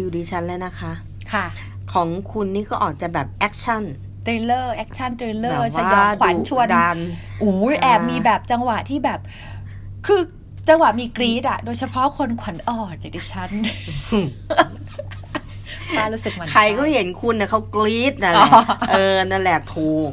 คิวดิฉันแล้วนะคะ ค่ะ ของคุณนี่ก็ออกจะแบบแอคชั่นทริลเลอร์แอคชั่นทริลเลอแบบร์สยองขวัญดุชวนดันอู้ยแอบมีแบบจังหวะที่แบบ คือจังหวะมีกรีดอะโดยเฉพาะคนขวัญอ่อนอย่างดิฉันป้ารู้สึกมันใครก็เห็นคุณนะเขากรี๊ดนั่นแหอ๋ละอเออ นั่นแหละถูก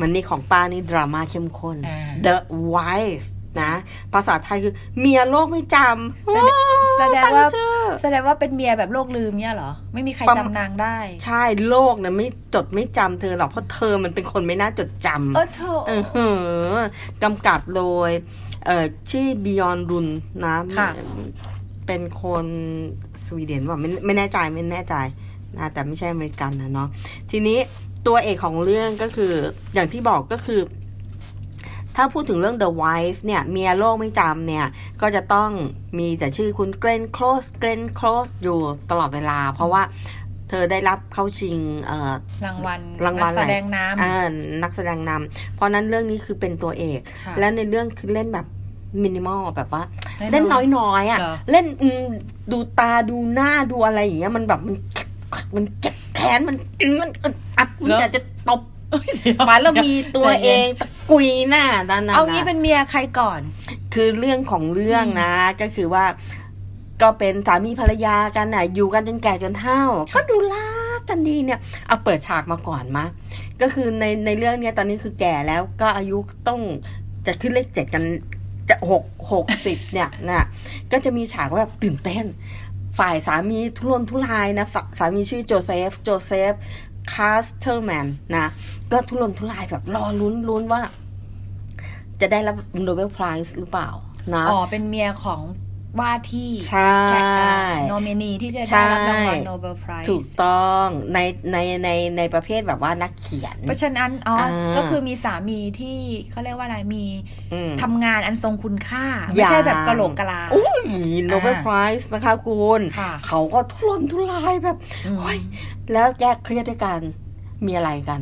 มันนี่ของป้านี่ดราม่าเข้มข้นอ่า The Wife นะ ภาษาไทยคือเมียโลกไม่จำแสดงแสดงว่าตั้ชื่อแสดงว่าเป็นเมียแบบโลกลืมเนี่ยเหรอ ไม่มีใครประจำมาณนางได้ ใช่โลกนะไม่จดไม่จำเธอหรอกเพราะเธอมันเป็นคนไม่น่าจดจำเออโถเออหือกำกับโดยเอ่อชื่อบิยอนรุนนะค่ะเป็นคนสวีเดนว่าไม่ไม่แน่ใจไม่แน่ใจนะแต่ไม่ใช่อเมริกันนะเนาะทีนี้ตัวเอกของเรื่องก็คืออย่างที่บอกก็คือ ถ้าพูดถึงเรื่อง The Wife เนี่ย เมียโลกไม่จำเนี่ย ก็จะต้องมีแต่ชื่อคุณเกรนโคลสเกรนโคลสอยู่ตลอดเวลา เพราะว่าเธอได้รับเข้าชิงเอ่อรางวัลรางวัลนักแสดงน้อ่านักแสดงนำเพราะนั้นเรื่องนี้คือเป็นตัวเอกำค่ะและในเรื่องคือเล่นแบบมินิมอลแบบว่าแน่นอนเล่นน้อยๆอะเหรอเล่นอืมดูตาดูหน้าดูอะไรอย่างเงี้ยมันแบบมันมันเจ็บแขนมันมันอึดอัดมันอยากจะ ตบมาแล้วมีตัวเองตะกุยหน้าด้านนั้นเอางี้นะเป็นเมียใครก่อน คือเรื่องของเรื่องนะ ก็คือว่า ก็เป็นสามีภรรยากันน่ะ อยู่กันจนแก่จนเฒ่า ก็ดูรักกันดีเนี่ย เอาเปิดฉากมาก่อนมาก็คือในในเรื่องเนี้ยตอนนี้คือแก่แล้วก็อายุต้องจะขึ้นเลขเจ็ดกันจะหกหกสิบเนี่ยนะก็จะมีฉากว่าแบบตื่นเต้น ฝ่ายสามีทุรนทุรายนะฝ่ายสามีชื่อโจเซฟ โจเซฟ คาสเซิลแมนนะ ก็ทุรนทุรายแบบรอลุ้นลุ้นว่า จะได้รับ Nobel Prize หรือเปล่านะอ๋อเป็นเมียของ ว่าที่ใช่แขกโนมินีที่จะได้รับรางวัล Nobel Prize ถูกต้องในในในในประเภทแบบว่านักเขียน เพราะฉะนั้นอ๋ออ่าก็คือมีสามีที่เขาเรียกว่าอะไรมีอืมทำงานอันทรงคุณค่าอไม่ย่างใช่แบบกะโหลกกะลาอุ้ยโนเบลไพรส์นะคะคุณค่ะเขาก็ทุรนทุรายแบบอืมโอ้ยแล้วแก้เครียดด้วยกันมีอะไรกัน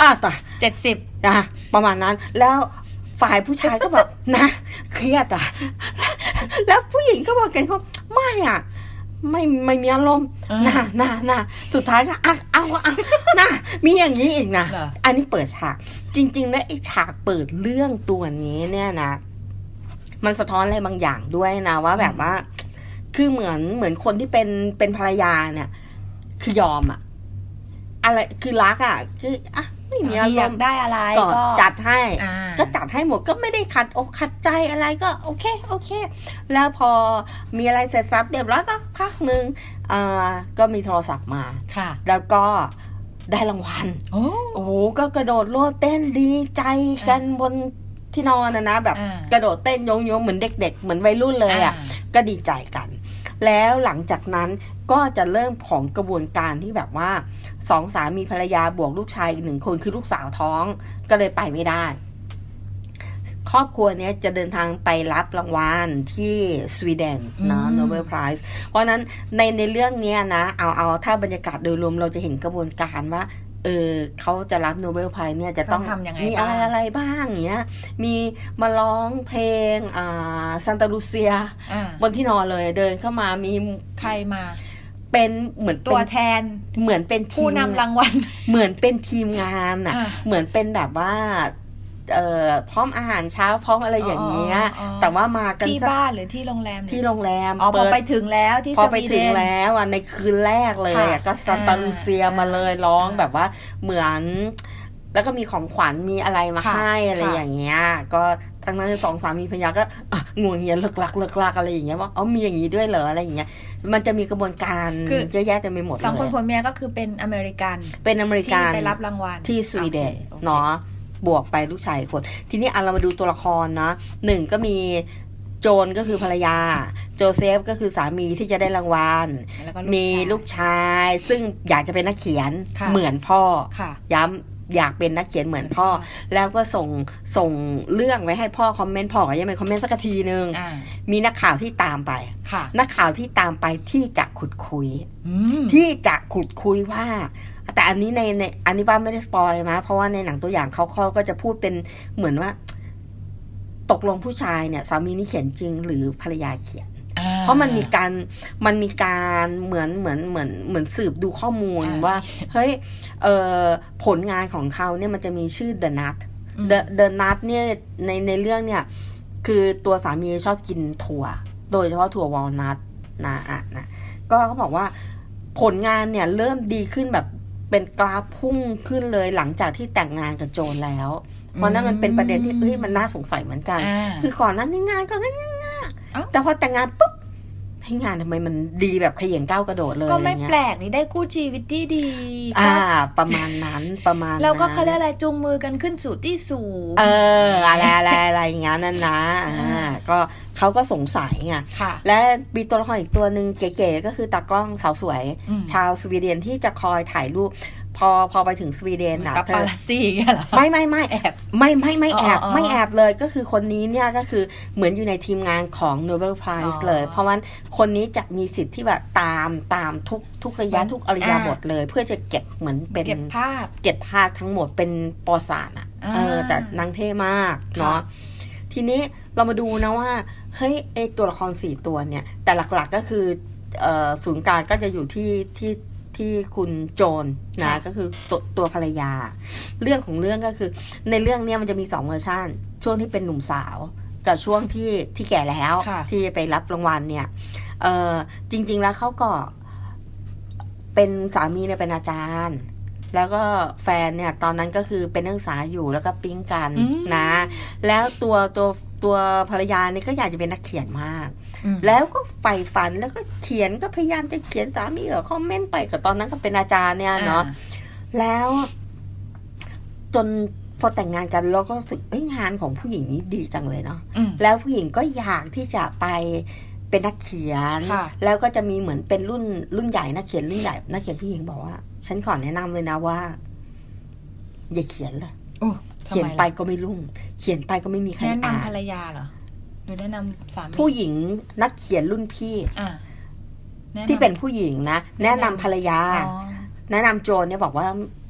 อะแต่เจ็ดสิบนะประมาณนั้นแล้วฝ่ายผู้ชายก็แบบนะ เครียดอะ แล้วผู้หญิงก็บอกกันเขาไม่อะไม่ไม่มีอารมณ์อ่าน่ะน่ะน่ะสุดท้ายก็อะเอาเอาน่ะมีอย่างนี้อีกนะเหรออันนี้เปิดฉาก จริงๆแล้วไอ้ฉากเปิดเรื่องตัวนี้เนี่ยนะ มันสะท้อนอะไรบางอย่างด้วยนะว่าแบบว่า คือเหมือนเหมือนคนที่เป็นเป็นภรรยาเนี่ย คือยอมอะอะไรคือรักอะคืออะ ไม่มีมีอารอยามกณ์ได้อะไรก็ก็จัดให้อ่าก็จัดให้หมดก็ไม่ได้ขัดอกขัดใจอะไรก็โอเคโอเค แล้วพอมีอะไรเสร็จสับเรียบร้อยก็พักหนึ่งอ่าก็มีโทรศัพท์มาค่ะ แล้วก็ได้รางวัลโอ้โอ้โหก็กระโดดโลดเต้นดีใจกันบนที่นอนนะนะแบบอ่ากระโดดเต้นโยงโยงๆเหมือนเด็ก ๆ เหมือนวัยรุ่นเลยอะก็ดีใจกัน แล้วหลังจากนั้นก็จะเริ่มของกระบวนการที่แบบว่าสองสามีภรรยาบวกลูกชายอีกหนึ่งคนคือลูกสาวท้องก็เลยไปไม่ได้ ครอบครัวเนี้ยจะเดินทางไปรับรางวัลที่สวีเดนนะอืม Nobel Prize เพราะฉะนั้นในในเรื่องเนี้ยนะ เอาเอาถ้าบรรยากาศโดยรวมเราจะเห็นกระบวนการว่า เออเขาจะรับ Nobel Prize เนี่ยจะต้องต้องทำยังไงมีอะไรบ้างอะไรบ้างเนี้ยมีมาร้องเพลงอ่าซานตาลูเซียอ่าบนที่นอนเลยเดินเข้ามามีใครมาเป็นเหมือนตัวเป็นแทนเหมือนเป็นทีผู้มนำรางวัล เหมือนเป็นทีมงานอะอ่าเหมือนเป็นแบบว่าเอ่อ พร้อมอาหารเช้าพร้อมอะไรอย่างเงี้ยอ๋ออ๋อแต่ว่ามากันที่สักบ้านหรือที่โรงแรมเนี่ยที่โรงแรมอ๋อพอเปิดไปถึงแล้วที่พสอไปวีเดถึงนแล้วอะในคืนแรกเลยอะค่ะก็ซานตาลูเซียอ่ามมาเลยร้องอ่าแบบว่าเหมือนแล้วก็มีของขวัญมีอะไรมาค่ะให้อะไรค่ะอย่างเงี้ย ก็ทั้งนั้นสองสามีภรรยาก็อะงวงเงียเลิกลักเลิกลักอะไรอย่างเงี้ยว่าอ๋อมีอย่างนี้ด้วยเหรออะไรอย่างเงี้ยมันจะมีกระบวนการคือเยอะแยะเต็มไปหมดสองคนเลยผัวเมียก็คือเป็นอเมริกัน เป็นอเมริที่กันไปรับรางวัลที่สวีเดนโอคเนาะ บวกไปลูกชายอีกคน ทีนี้เอาเรามาดูตัวละครนะหนึ่งก็มีโจนก็คือภรรยา โจเซฟก็คือสามีที่จะได้รางวัลแล้วก็มีชายลูกชาย ซึ่งอยากจะเป็นนักเขียนค่ะเหมือนพ่อค่ะย้ำอยากเป็นนักเขียนเหมือนพ่อ แล้วก็ส่งส่งเรื่องไว้ให้พ่อคอมเมนต์พ่อก็ยังไม่คอมเมนต์สักทีนึงอ่ามีนักข่าวที่ตามไปค่ะนักข่าวที่ตามไปที่จะขุดคุ้ยอืมที่จะขุดคุยว่า แต่อันนี้ในในอันนี้ป้าไม่ได้สปอยนะเพราะว่าในหนังตัวอย่างเขาเขาก็จะพูดเป็นเหมือนว่า ตกลงผู้ชายเนี่ย สามีนี่เขียนจริงหรือภรรยาเขียนอ่าเพราะมันมีการมันมีการเหมือนเหมือนเหมือนเหมือนสืบดูข้อมูลอ่าว่า เฮ้ยเออผลงานของเขาเนี่ยมันจะมีชื่อ The Nut อืม The The Nut เนี่ยในในเรื่องเนี่ย คือตัวสามีชอบกินถั่ว โดยเฉพาะถั่ววอลนัทนะอะนะก็เขาบอกว่าผลงานเนี่ยเริ่มดีขึ้นแบบ เป็นกราฟพุ่งขึ้นเลยหลังจากที่แต่งงานกับโจนแล้ว เพราะนั้นมันเป็นประเด็นที่เอ้ยมันน่าสงสัยเหมือนกันอ่าคือก่อนหนั้นนี่งานก็ง่ายเอ้าๆแต่พอแต่งงานปุ๊บ ให้งานทำไมมันดีแบบเขย่งก้าวกระโดดเลยก็ไม่อะรเงี้ยแปลกนี่ได้คู่ชีวิตที่ดี อ่าก็ประมาณนั้นประมาณแล้วก็นั้นเขาเรียกอะไรจูงมือกันขึ้นสู่ที่สูงเอออะไรอะไรอะไรอย่างงั้นนั่นนะอ่อ่าาก็เขาก็สงสัยไงค่ะและมีตัวละครอีกตัวหนึ่งเก๋ๆก็คือตากล้องสาวสวยอืมชาวสวีเดนที่จะคอยถ่ายรูป พอพอไปถึงสวีเดนนะปาเธปาอลัสซี่เงี้ยเหรอไม่ไม่ไม่แอบไม่ไม่ไม่แอบอ๋ออ๋อไม่แอบเลยก็คือคนนี้เนี่ยก็คือเหมือนอยู่ในทีมงานของ Nobel Prize อ๋อเลย เพราะว่าคนนี้จะมีสิทธิ์ที่แบบตามตามทุกทุกระยะมันทุกอริยาบทเลย เพื่อจะเก็บเหมือนเป็นเก็บภาพ เก็บภาพทั้งหมดเป็นปอสารอะอ่าเออแต่นางเท่มากเนาะทีนี้เรามาดูนะว่าเฮ้ยไอตัวละครสี่ตัวเนี่ย แต่หลักๆก็คือเอ่อศูนย์กลางก็จะอยู่ที่ที่ ที่คุณโจนนะค่ะก็คือตัวตัวภรรยา เรื่องของเรื่องก็คือ ในเรื่องเนี้ยมันจะมีสองเวอร์ชันช่วงที่เป็นหนุ่มสาวกับช่วงที่ที่แก่แล้วค่ะที่ไปรับรางวัลเนี่ยเออจริง ๆแล้วเขาก็เป็นสามีเนี่ยเป็นอาจารย์ แล้วก็แฟนเนี่ย ตอนนั้นก็คือเป็นนักศึกษาอยู่แล้วก็ปิ๊งกันอืมนะ แล้วตัวตัวตัวภรรยาเนี่ยก็อยากจะเป็นนักเขียนมากอืม แล้วก็ใฝ่ฝันแล้วก็เขียนก็พยายามจะเขียนสามีก็คอมเมนต์ไปกับตอนนั้นก็เป็นอาจารย์เนี่ยเนาะแล้วจนพอแต่งงานกันเราก็รู้สึกเอ้ยงานของผู้หญิงนี้ดีจังเลยเนาะอืมแล้วผู้หญิงก็อยากที่จะไปเป็นนักเขียนค่ะแล้วก็จะมีเหมือนเป็นรุ่นรุ่นใหญ่นักเขียนรุ่นใหญ่นักเขียนผู้หญิงบอกว่า ฉันขอแนะนำเลยนะว่า อย่าเขียนเลยโอ้ทำเขียนมล่ะไปก็ไม่รุ่ง เขียนไปก็ไม่มีใครแนะอ่านำภรรยาเหรอ หรือแนะนำสามีผู้หญิงนักเขียนรุ่นพี่อะแะำที่เป็นผู้หญิงนะ แนะแนะนำนำภรรยาอ๋อแนะนำโจนเนี่ยบอกว่า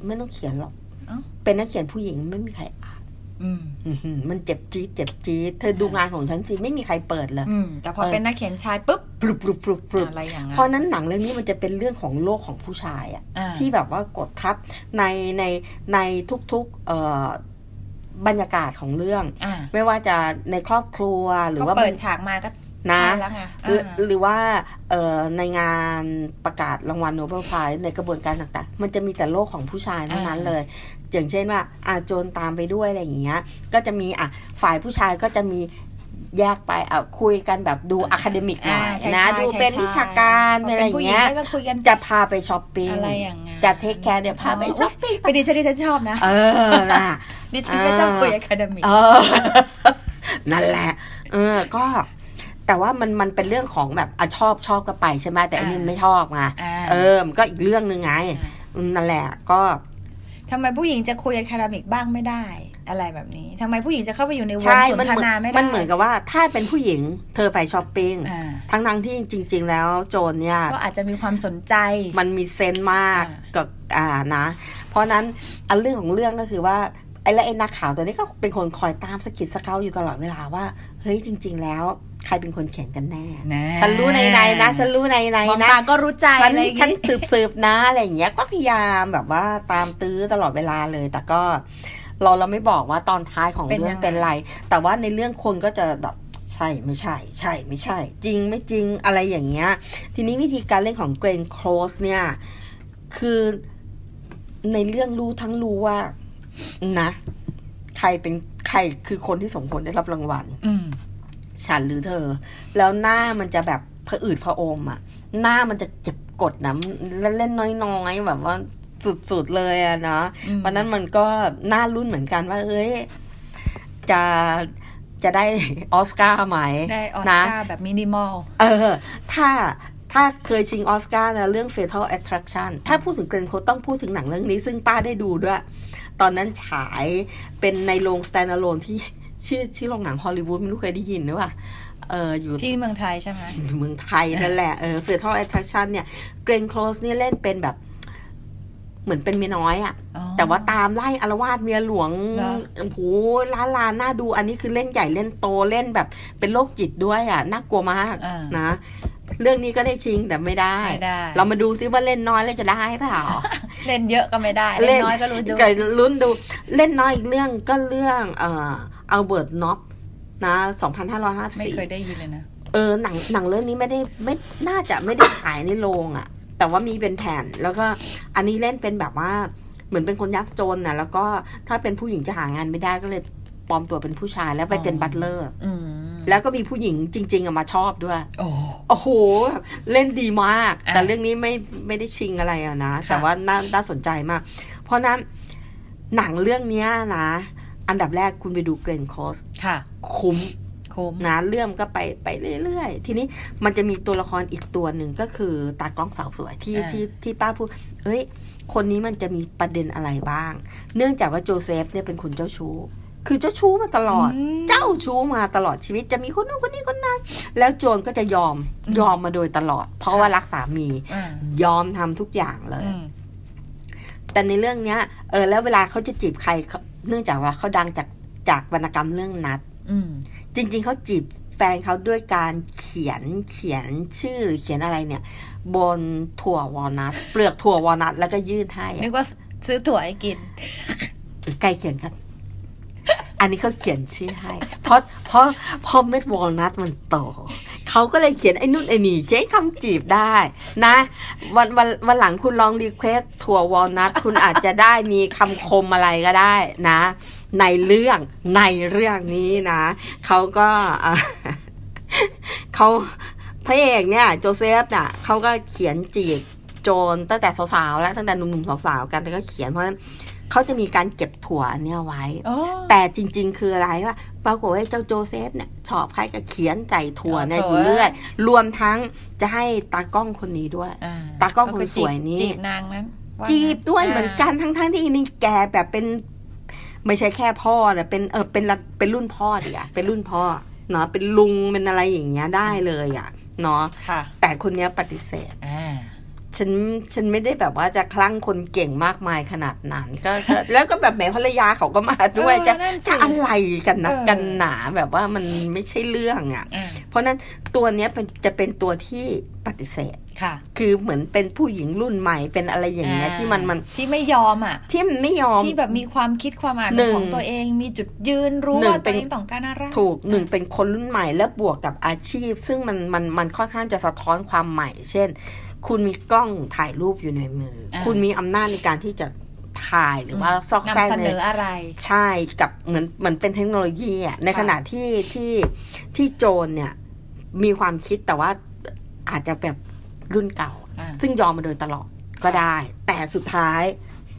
ไม่ต้องเขียนหรอกเอ้าเป็นนักเขียนผู้หญิงไม่มีใครอ่านอืมอื้อหือมันเจ็บจี๊ดเจ็บจี๊ดเธอดูงานของฉันสิไม่มีใครเปิดเลยอืมแต่พอเออเป็นนักเขียนชายปุ๊บปลุบปลุบปลุบปลุบอะไรอย่างเงี้ยเพราะนั้นหนังเรื่องนี้มันจะเป็นเรื่องของโลกของผู้ชายอะอ่าที่แบบว่ากดทับในในในทุกๆเอ่อ บรรยากาศของเรื่องอ่าไม่ว่าจะในครอบครัวหรือก็ว่าเปิดฉากมาก็นะใช่แล้วไงหรืออ่าหรือว่าเอ่อในงานประกาศรางวัลโนเบลไพรส์ในกระบวนการต่างๆ มันจะมีแต่โลกของผู้ชายเท่านั้นเลย อย่างเช่นว่าอาโจรตามไปด้วยอะไรอย่างเงี้ย ก็จะมีอะฝ่ายผู้ชายก็จะมีแยกไปอะคุยกันแบบดู academic หน่อยอ่าใช่นะใช่ดูใช่เป็นใช่วิชาการพเป็นอะไรอย่างเงี้ยป็นผู้หญิก็จะคุยกันจะพาไปช้อปปิ้งอะไรอย่างเงี้ยจะ take care เดี๋ยวพาไปช้อปปิ้งไปดิฉันดิฉันชอบนะ เออนะ ดิฉันก็ชอบคุย academic เออนั่นแหละ เออ ก็แต่ว่ามันมันเป็นเรื่องของแบบอะชอบชอบก็ไปใช่ไหมแต่อันนี้อ่าไม่ชอบไงอ่าเออมันก็อีกเรื่องหนึ่งไงอืมนั่นแหละก็ทำไมผู้หญิงจะคุยอะคาเดมิกบ้างไม่ได้ อะไรแบบนี้ทำไมผู้หญิงจะเข้าไปอยู่ในวงใช่สนมันทเหมือนนาไม่ได้มันเหมือนกับว่าถ้าเป็นผู้หญิงเธอไปช้อปปิ้งอ่าทั้งทั้งๆที่จริง ๆ แล้วโจรเนี่ย ก็อาจจะมีความสนใจ มันมีเซนส์มากอ่ากับอ่านะ เพราะฉะนั้นอันเรื่องของเรื่องก็คือว่า ไอ้และไอ้นักข่าวตัวนี้ก็เป็นคนคอยตามสะกิดสะเกาอยู่ตลอดเวลาว่า เฮ้ยจริง ๆ แล้วใครเป็นคนเขียนกันแน่แน่ฉันรู้ในในๆนะ ฉันรู้ในในมองๆนะตาก็รู้ใจฉันอะไรอย่างฉันงี้สืบสืบๆนะอะไรอย่างเงี้ย ก็พยายามแบบว่าตามตื้อตลอดเวลาเลย แต่ก็เราเราไม่บอกว่าตอนท้ายของเป็นเรื่อยังงไงเป็นไร แต่ว่าในเรื่องคนก็จะแบบใช่ไม่ใช่ ใช่ไม่ใช่ จริงไม่จริงอะไรอย่างเงี้ย ทีนี้วิธีการเล่นของเกรนโคลสเนี่ย คือในเรื่องรู้ทั้งรู้ว่า นะ ใครเป็นใครคือคนที่สมควรได้รับรางวัลอืมฉันหรือเธอ แล้วหน้ามันจะแบบผะอืดผะอมอะ หน้ามันจะเก็บกดนะแล้วเล่นน้อยๆแบบว่าสุดๆเลยอะเนาะอืมเพราะนั้นมันก็น่าลุ้นเหมือนกันว่า เอ้ย จะจะได้ออสการ์ไหมได้ออสนะการ์แบบมินิมอล เออ ถ้า ถ้าเคยชิงออสการ์นะเรื่อง Fatal Attraction ถ้าพูดถึง Glenn Close ต้องพูดถึงหนังเรื่องนี้ ซึ่งป้าได้ดูด้วย ตอนนั้นฉายเป็นในโรง standalone ที่ชื่อชื่อโรงหนังฮอลลีวูดไม่รู้เคยได้ยินหรือเปล่าเอออยู่ที่เมืองไทยใช่ไหมเมืองไทยนั่นแหละเออ Fatal Attraction เนี่ยเกรนโคลสเนี่ยเล่นเป็นแบบเหมือนเป็นเมียน้อยอะอ๋อแต่ว่าตามไล่อารวาสเมียหลวงเหรอโอ้โหล้านลานน่าดู อันนี้คือเล่นใหญ่เล่นโตเล่นแบบเป็นโรคจิตด้วยอะ น่ากลัวมากอ่านะ เรื่องนี้ก็ได้ชิงแต่ไม่ได้ไม่ได้ เรามาดูซิว่าเล่นน้อยแล้วจะได้เปล่า เล่นเยอะก็ไม่ได้ เล่นน้อยก็รู้ดูไก่ลุ้นดู เล่นน้อยอีกเรื่องก็เรื่องเอ่อAlbert Nobbs นะไม่เคย2554ได้ยินเลยนะ เออหนังหนังเรื่องนี้ไม่ได้ไม่น่าจะไม่ได้ฉายในโรงอะ่ะแต่ว่ามีเป็นแผ่นแล้วก็อันนี้เล่นเป็นแบบว่าเหมือนเป็นคนยากจนน่ะแล้วก็ถ้าเป็นผู้หญิงจะหางานไม่ได้ก็เลยปลอมตัวเป็นผู้ชายแล้วไปเป็นอ๋อ butler อืม แล้วก็มีผู้หญิงจริง ๆอะมาชอบด้วย โอ้โอ้โหเล่นดีมากอะแต่เรื่องนี้ไม่ไม่ได้ชิงอะไรอะนะค่ะแต่ว่าน่าน่าสนใจมาก เพราะนั้นหนังเรื่องเนี้ยนะ อันดับแรกคุณไปดูเกรนโคสค่ะคุ้มคุ้มนะเรื่องก็ไปไปเรื่อยๆ ทีนี้มันจะมีตัวละครอีกตัวหนึ่งก็คือตากล้องสาวสวยที่อ่าที่ที่ป้าพูด เอ้ย คนนี้มันจะมีประเด็นอะไรบ้าง เนื่องจากว่าโจเซฟเนี่ยเป็นคนเจ้าชู้ คือเจ้าชู้มาตลอดมเจ้าชู้มาตลอดชีวิตจะมีคนนู้นคนนี้คนนั้น แล้วโจรก็จะยอมอืมยอมมาโดยตลอด เพราะว่ารักสามีอ่ายอมทำทุกอย่างเลยอืมแต่ในเรื่องเนี้ย เออ แล้วเวลาเขาจะจีบใครเขาเนื่องจากว่าเขาดังจากจากวรรณกรรมเรื่องนัดอืมจริง ๆเขาจีบแฟนเขาด้วยการเขียนเขียนชื่อหรือเขียนอะไรเนี่ย บนถั่ววอลนัทเปลือกถั่ววอลนัทแล้วก็ยื่นให้นึอะกว่าซื้อถั่วให้กินใกล้เขียนกัน อันนี้เขาเขียนชื่อให้ เพราะเพราะเพราะเม็ดวอลนัทมันโตเขาก็เลยเขียนไอ้นู่นไอ้นี่เขียนคำจีบได้ นะ วันวันวันหลังคุณลอง request ถั่ววอลนัทคุณอาจจะได้มีคำคมอะไรก็ได้นะ ในเรื่องในเรื่องนี้นะเขาก็เขาพระเอกเนี่ย โจเซฟน่ะเขาก็เขียนจีบโจนตั้งแต่สาวๆแล้วตั้งแต่หนุ่มๆสาวๆกันแต่ก็เขียนเพราะฉะนั้น เขาจะมีการเก็บถั่วอันเนี้ยไว้โอ้แต่จริง ๆ คืออะไรว่าปรากฏว่าเจ้าโจเซฟเนี่ยชอบใครก็เขียนใส่ถั่วเนี่ยอยู่เรื่อย รวมทั้งจะให้ตากล้องคนนี้ด้วยอ่ตากล้องคนสวยนี่จีบนางนั้นว่าจีบด้วยาเหมือนกันทั้งๆที่นี่แกแบบเป็น ไม่ใช่แค่พ่อนะเป็นเออเป็นระเป็นรุ่นพ่อดิอะเป็นรุ่นพ่อเนาะเป็นลุงเป็นอะไรอย่างเงี้ยได้เลยอะเนาะค่ะแต่คนเนี้ยปฏิเสธอ่า ฉันฉันไม่ได้แบบว่าจะคลั่งคนเก่งมากมายขนาดนั้นก็ก็แล้วก็แบบแหมภรรยาเขาก็มาด้วยเออจะนั่นสิจะอะไรกันนะเออกันหนาแบบว่ามันไม่ใช่เรื่องอะ่ะอ่าเพราะฉะนั้นตัวเนี้ยเป็นจะเป็นตัวที่ปฏิเสธ ค่ะ คือเหมือนเป็นผู้หญิงรุ่นใหม่เป็นอะไรอย่างเงี้ยที่มันมันที่ไม่ยอมอะ ที่มันไม่ยอมที่แบบมีความคิดความอ่านหนึ่งของตัวเองมีจุดยืนรู้หนึ่งว่าเป็ตัวนเองต้องการอะไรถูกหนึ่งเป็นคนรุ่นใหม่และบวกกับอาชีพ ซึ่งมันมันมันค่อนข้างจะสะท้อนความใหม่ เช่น คุณมีกล้องถ่ายรูปอยู่ในมืออ่าคุณมีอำนาจในการที่จะถ่ายหรือว่าซอกแซกนำเสในนออะไร ใช่กับเหมือนเหมือนเป็นเทคโนโลยีอะในขณะที่ที่ที่โจรเนี่ยมีความคิดแต่ว่าอาจจะแบบ รุ่นเก่าอ่า ซึ่งยอมมาโดยตลอดก็ได้ แต่สุดท้าย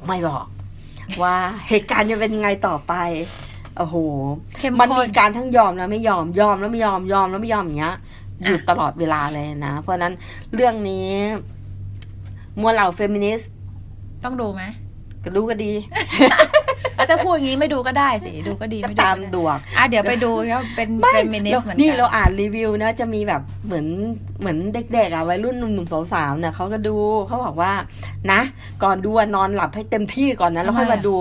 ไม่บอก ว่าเหตุการณ์จะเป็นยังไงต่อไปโอ้โหเข้มมันข้มีนการทั้งยอมแล้วไม่ยอมยอมแล้วไม่ยอมยอมแล้วไม่ยอมอย่างเงี้ยอยู่อะตลอดเวลาเลยนะ เพราะฉะนั้นเรื่องนี้มวลเหล่าเฟมินิสต์ต้องดูไหมก็รู้ก็ดี แล้วถ้าพูดอย่างนี้ไม่ดูก็ได้สิ ดูก็ดีก็ไม่ดูตามก็ได้ดวงอะเดี๋ยวไปดูแล้วเป็นไม่เฟมินิสเราต์เหมือนนี่กัเราอ่านรีวิวนะจะมีแบบเหมือนเหมือนเด็กๆอะวัยรุ่นหนุ่มๆสาวๆเนี่ยเขาก็ดูเขาบอกว่านะ ก่อนดูอะนอนหลับให้เต็มที่ก่อนนะแล้วค่อยมาดู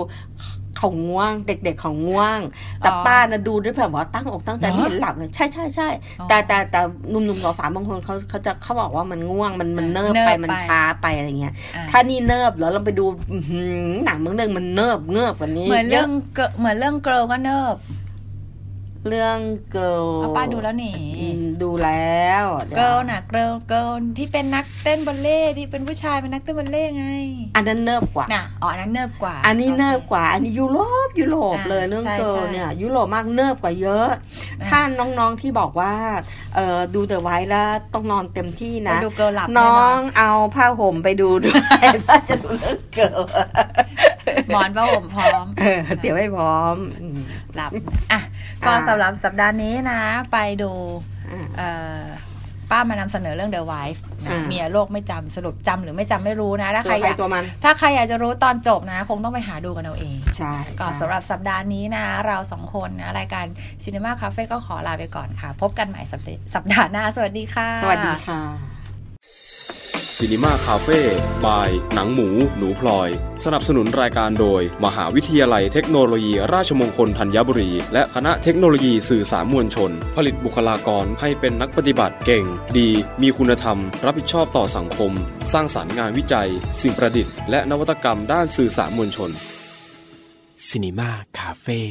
เขาง่วง เด็กๆเขาง่วง แต่ป้านะดูด้วยแบบว่าตั้งอกตั้งใจไม่เห็นหลับเลยใช่ใช่ใช่แต่แต่แต่หนุ่มๆสาวๆบางคนเขาเขาจะเขาบอกว่ามันง่วงมันมันเนิบไปมันช้าไปอะไรเงี้ยอะถ้านี่เนิบแล้วเราไปดูอื้อหือหนังบางเรื่องมันเนิบเงิบกว่านี้เหมือนเรื่ยองเกเหมือนเรื่องเกิร์ลก็เนิบ เรื่องเกิลเอาป้าดูแล้วนี่ดูแล้วดี๋ยวเกิร์ลน่ะเกิร์ลเกิร์ลที่เป็นนักเต้นบัลเล่ต์ที่เป็นผู้ชายเป็นนักเต้นบัลเล่ต์ไง อันนั้นเนิบกว่าน่ะอ๋ออันนั้นเนิบกว่า อันนี้โคเนิบกว่า อันนี้ยุโรปยุโรปอ่าเลยเรื่องใช่เกิลใช่เนี่ยยุโรปมากเนิบกว่าเยอะอ่าถ้าน้องๆที่บอกว่าเออดู The Wife แล้วต้องนอนเต็มที่ไปนะดู Girl หลับน้แน่อนองนเอาผ้าห่มไปดูด้วยถ้าจะดูเรื่อง Girl หมอนผ้าห่มพร้อมเออเดี๋ยวไม่พร้อมอืมหลับอะ ก็อ่าสำหรับสัปดาห์นี้นะ ไปดูอ่าเอ่อป้ามานำเสนอเรื่อง The Wife นะอ่าเมียโลกไม่จำสรุปจำหรือไม่จำไม่รู้นะ ถ้าตัใครวอใครยากตัวมันถ้าใครอยากจะรู้ตอนจบนะ คงต้องไปหาดูกันเอาเอง ใช่ก็ใช่สำหรับสัปดาห์นี้นะ เราสองคนนะ รายการ Cinema Cafe ก็ขอลาไปก่อนค่ะ พบกันใหม่สัปดาห์สัปดาห์หน้า สวัสดีค่ะ สวัสดีค่ะ ซีนีมาคาเฟ่บาย หนังหมู หนูพลอย สนับสนุนรายการโดย มหาวิทยาลัยเทคโนโลยี ราชมงคลธัญบุรี และคณะเทคโนโลยีสื่อสารมวลชน ผลิตบุคลากรให้เป็นนักปฏิบัติเก่ง ดี มีคุณธรรม รับผิดชอบต่อสังคม สร้างสารรค์งานวิจัย สิ่งประดิษฐ์และนวัตกรรมด้านสื่อสารมวลชนซีนีมาคาเฟ่